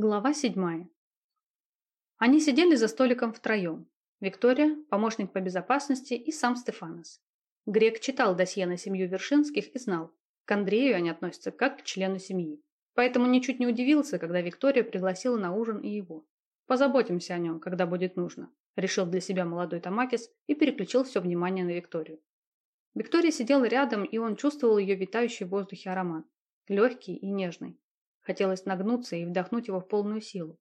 Глава седьмая. Они сидели за столиком втроем. Виктория, помощник по безопасности и сам Стефанос. Грек читал досье на семью Вершинских и знал, к Андрею они относятся как к члену семьи. Поэтому ничуть не удивился, когда Виктория пригласила на ужин и его. Позаботимся о нем, когда будет нужно, решил для себя молодой Тамакис и переключил все внимание на Викторию. Виктория сидела рядом, и он чувствовал ее витающий в воздухе аромат. Легкий и нежный. Хотелось нагнуться и вдохнуть его в полную силу.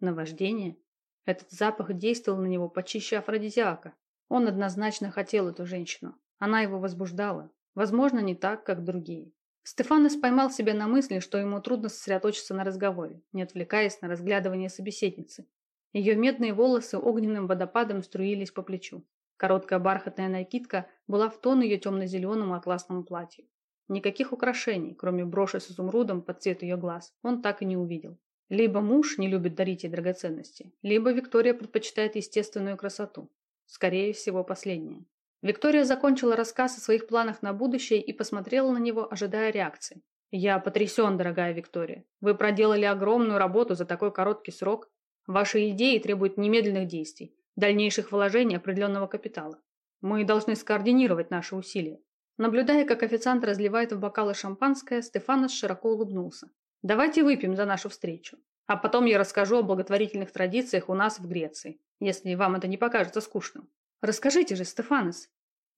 Наваждение? Этот запах действовал на него почище афродизиака. Он однозначно хотел эту женщину. Она его возбуждала. Возможно, не так, как другие. Стефанос поймал себя на мысли, что ему трудно сосредоточиться на разговоре, не отвлекаясь на разглядывание собеседницы. Ее медные волосы огненным водопадом струились по плечу. Короткая бархатная накидка была в тон ее темно-зеленому атласному платью. Никаких украшений, кроме броши с изумрудом под цвет ее глаз, он так и не увидел. Либо муж не любит дарить ей драгоценности, либо Виктория предпочитает естественную красоту. Скорее всего, последнее. Виктория закончила рассказ о своих планах на будущее и посмотрела на него, ожидая реакции. «Я потрясен, дорогая Виктория. Вы проделали огромную работу за такой короткий срок. Ваши идеи требуют немедленных действий, дальнейших вложений определенного капитала. Мы должны скоординировать наши усилия. Наблюдая, как официант разливает в бокалы шампанское, Стефанос широко улыбнулся. «Давайте выпьем за нашу встречу. А потом я расскажу о благотворительных традициях у нас в Греции, если вам это не покажется скучным. Расскажите же, Стефанос!»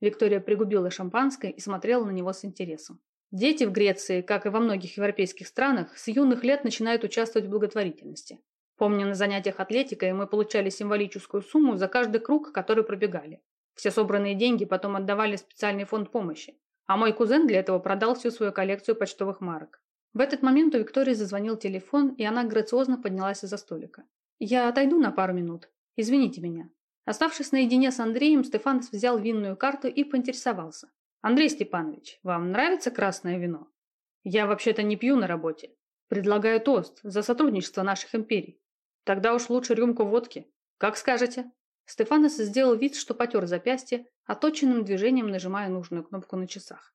Виктория пригубила шампанское и смотрела на него с интересом. Дети в Греции, как и во многих европейских странах, с юных лет начинают участвовать в благотворительности. Помню, на занятиях атлетикой мы получали символическую сумму за каждый круг, который пробегали. Все собранные деньги потом отдавали в специальный фонд помощи, а мой кузен для этого продал всю свою коллекцию почтовых марок. В этот момент у Виктории зазвонил телефон, и она грациозно поднялась из-за столика. «Я отойду на пару минут. Извините меня». Оставшись наедине с Андреем, Стефанос взял винную карту и поинтересовался. «Андрей Степанович, вам нравится красное вино? Я вообще-то не пью на работе. Предлагаю тост за сотрудничество наших империй. Тогда уж лучше рюмку водки. Как скажете?» Стефанос сделал вид, что потер запястье, оточенным движением нажимая нужную кнопку на часах.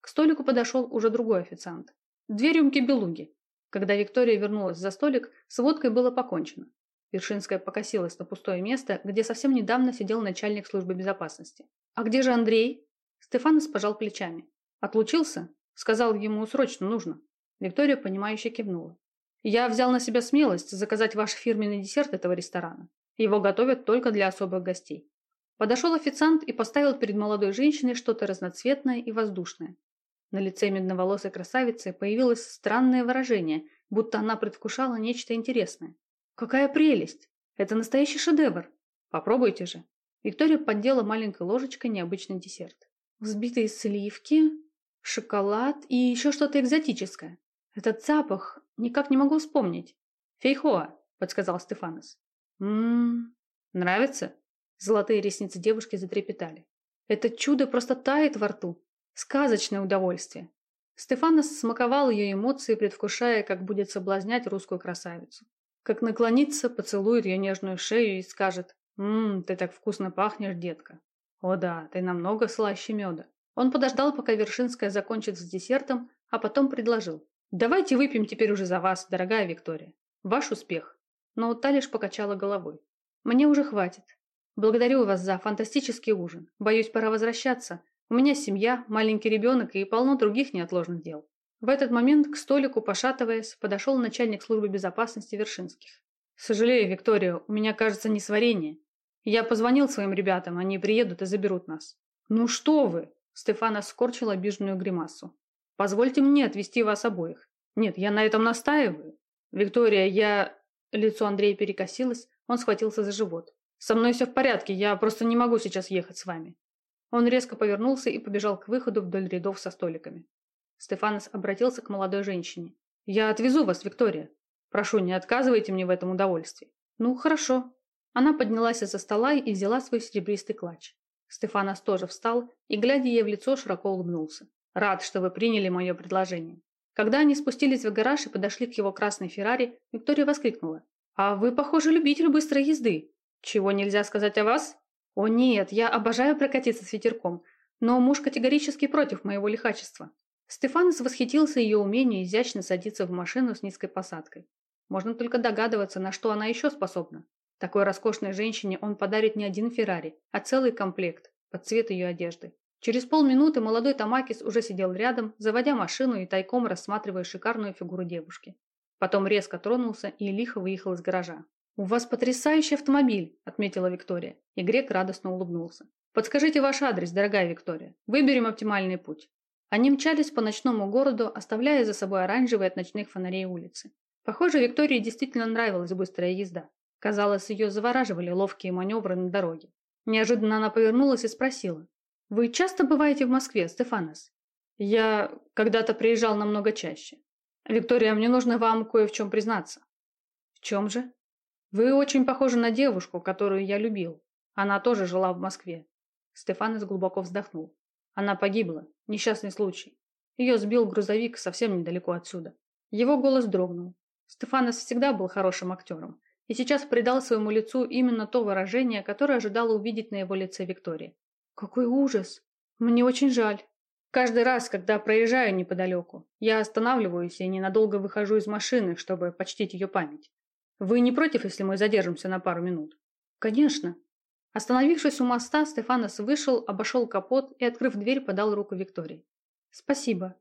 К столику подошел уже другой официант. Две рюмки белуги. Когда Виктория вернулась за столик, с водкой было покончено. Вершинская покосилась на пустое место, где совсем недавно сидел начальник службы безопасности. «А где же Андрей?» Стефанос пожал плечами. «Отлучился?» Сказал ему, срочно нужно. Виктория, понимающе кивнула. «Я взял на себя смелость заказать ваш фирменный десерт этого ресторана. Его готовят только для особых гостей. Подошел официант и поставил перед молодой женщиной что-то разноцветное и воздушное. На лице медноволосой красавицы появилось странное выражение, будто она предвкушала нечто интересное. «Какая прелесть! Это настоящий шедевр! Попробуйте же!» Виктория поддела маленькой ложечкой необычный десерт. Взбитые сливки, шоколад и еще что-то экзотическое. Этот запах никак не могу вспомнить. «Фейхоа», — подсказал Стефанос. Ммм, нравится? Золотые ресницы девушки затрепетали. Это чудо просто тает во рту. Сказочное удовольствие. Стефанос смаковал ее эмоции, предвкушая, как будет соблазнять русскую красавицу. Как наклонится, поцелует ее нежную шею и скажет «Ммм, ты так вкусно пахнешь, детка». «О да, ты намного слаще меда». Он подождал, пока Вершинская закончит с десертом, а потом предложил. «Давайте выпьем теперь уже за вас, дорогая Виктория. Ваш успех но та лишь покачала головой. «Мне уже хватит. Благодарю вас за фантастический ужин. Боюсь, пора возвращаться. У меня семья, маленький ребенок и полно других неотложных дел». В этот момент к столику, пошатываясь, подошел начальник службы безопасности Вершинских. «Сожалею, Виктория, у меня, кажется, несварение. Я позвонил своим ребятам, они приедут и заберут нас». «Ну что вы!» Стефана скорчил обиженную гримасу. «Позвольте мне отвезти вас обоих. Нет, я на этом настаиваю. Виктория, я... Лицо Андрея перекосилось, он схватился за живот. «Со мной все в порядке, я просто не могу сейчас ехать с вами». Он резко повернулся и побежал к выходу вдоль рядов со столиками. Стефанос обратился к молодой женщине. «Я отвезу вас, Виктория. Прошу, не отказывайте мне в этом удовольствии». «Ну, хорошо». Она поднялась из-за стола и взяла свой серебристый клатч. Стефанос тоже встал и, глядя ей в лицо, широко улыбнулся. «Рад, что вы приняли мое предложение. Когда они спустились в гараж и подошли к его красной Феррари, Виктория воскликнула. «А вы, похоже, любитель быстрой езды. Чего нельзя сказать о вас?» «О нет, я обожаю прокатиться с ветерком, но муж категорически против моего лихачества». Стефанос восхитился ее умению изящно садиться в машину с низкой посадкой. Можно только догадываться, на что она еще способна. Такой роскошной женщине он подарит не один Феррари, а целый комплект под цвет ее одежды. Через полминуты молодой Тамакис уже сидел рядом, заводя машину и тайком рассматривая шикарную фигуру девушки. Потом резко тронулся и лихо выехал из гаража. «У вас потрясающий автомобиль», – отметила Виктория, и Грек радостно улыбнулся. «Подскажите ваш адрес, дорогая Виктория. Выберем оптимальный путь». Они мчались по ночному городу, оставляя за собой оранжевые от ночных фонарей улицы. Похоже, Виктории действительно нравилась быстрая езда. Казалось, ее завораживали ловкие маневры на дороге. Неожиданно она повернулась и спросила. «Вы часто бываете в Москве, Стефанос?» «Я когда-то приезжал намного чаще. Виктория, мне нужно вам кое в чем признаться». «В чем же?» «Вы очень похожи на девушку, которую я любил. Она тоже жила в Москве». Стефанос глубоко вздохнул. Она погибла. Несчастный случай. Ее сбил грузовик совсем недалеко отсюда. Его голос дрогнул. Стефанос всегда был хорошим актером и сейчас придал своему лицу именно то выражение, которое ожидала увидеть на его лице Виктория. «Какой ужас! Мне очень жаль. Каждый раз, когда проезжаю неподалеку, я останавливаюсь и ненадолго выхожу из машины, чтобы почтить ее память. Вы не против, если мы задержимся на пару минут?» «Конечно». Остановившись у моста, Стефанос вышел, обошел капот и, открыв дверь, подал руку Виктории. «Спасибо.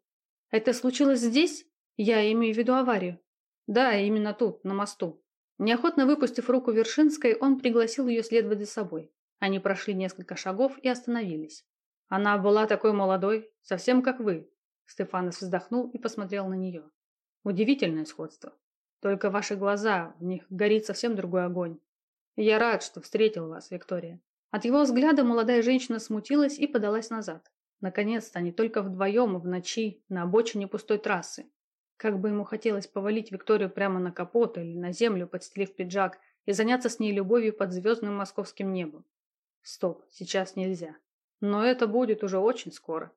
Это случилось здесь? Я имею в виду аварию». «Да, именно тут, на мосту. Неохотно выпустив руку Вершинской, он пригласил ее следовать за собой. Они прошли несколько шагов и остановились. Она была такой молодой, совсем как вы. Стефанос вздохнул и посмотрел на нее. Удивительное сходство. Только ваши глаза, в них горит совсем другой огонь. Я рад, что встретил вас, Виктория. От его взгляда молодая женщина смутилась и подалась назад. Наконец-то они только вдвоем в ночи на обочине пустой трассы. Как бы ему хотелось повалить Викторию прямо на капот или на землю, подстелив пиджак, и заняться с ней любовью под звездным московским небом. Стоп, сейчас нельзя. Но это будет уже очень скоро.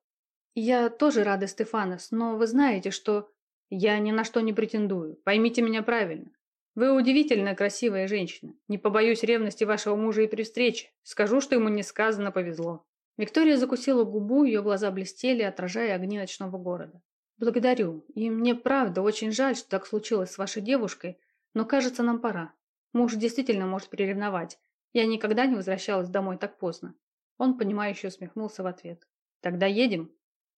Я тоже рада, Стефанос, но вы знаете, что... Я ни на что не претендую. Поймите меня правильно. Вы удивительно красивая женщина. Не побоюсь ревности вашего мужа и при встрече. Скажу, что ему несказанно повезло. Виктория закусила губу, ее глаза блестели, отражая огни ночного города. «Благодарю. И мне правда очень жаль, что так случилось с вашей девушкой, но кажется, нам пора. Муж действительно может приревновать. Я никогда не возвращалась домой так поздно». Он, понимающе усмехнулся в ответ. «Тогда едем?»